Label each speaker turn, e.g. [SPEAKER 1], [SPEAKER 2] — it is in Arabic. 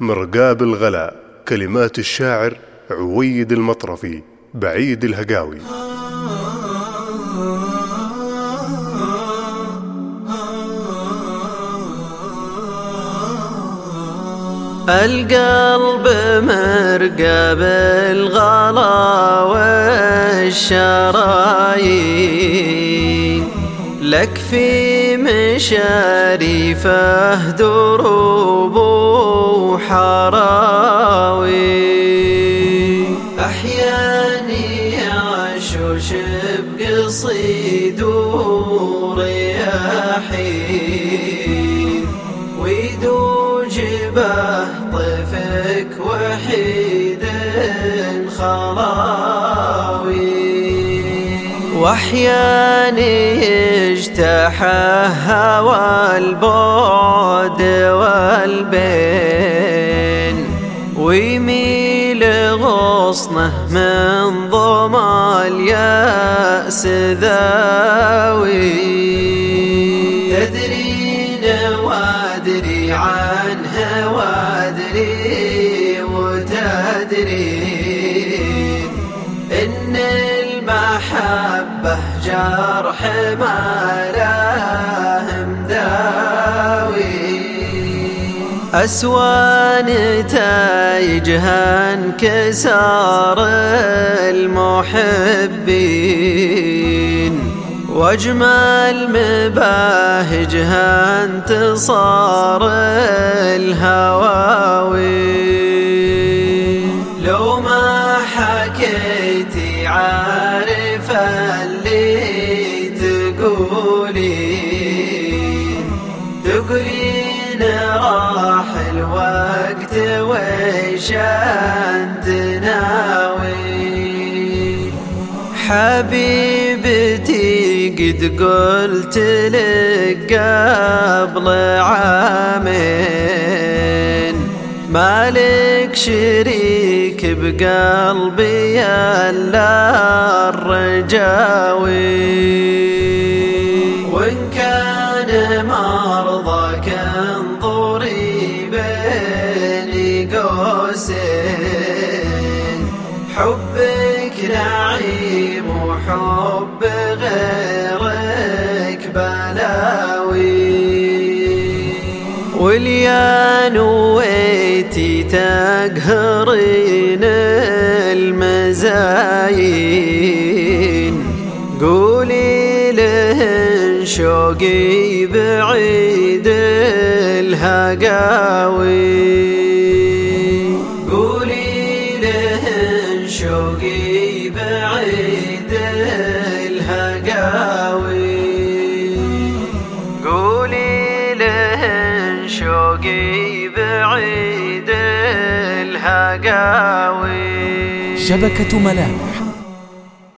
[SPEAKER 1] مرقاب الغلا كلمات الشاعر عويد المطرفي بعيد الهقاوي.
[SPEAKER 2] القلب مرقب الغلا والشرايين. لك في مشاريفه دروب وحراوي. أحياني يعشوش بقصيد ورياحين ويدوج به طيفك واحياني يجتاح هوى البعد والبين ويميل غصنه من ضمى اليأس ذاوي. تدرين وادري عنه وادري وتدرين المحبة جرح ما له مداوي. أسوان تايجها انكسار المحبين. وأجمل مباهجها انتصار الهواوي. لو ما حكيتي اللي تقولين تقولين راح الوقت ويش انت ناوي حبيبتي قد قلت لك قبل عامين مالك شريك بقلبي إلا الرجاوي. قوسين. حبك نعيم وحب غيرك بلاوي. واليا نويتي تقهرين المزاين. قولي لهن شوقي بعيد الهقاوي. شوقي بعيد الهقاوي. قولي شوقي بعيد الهقاوي.
[SPEAKER 3] شبكة ملامح.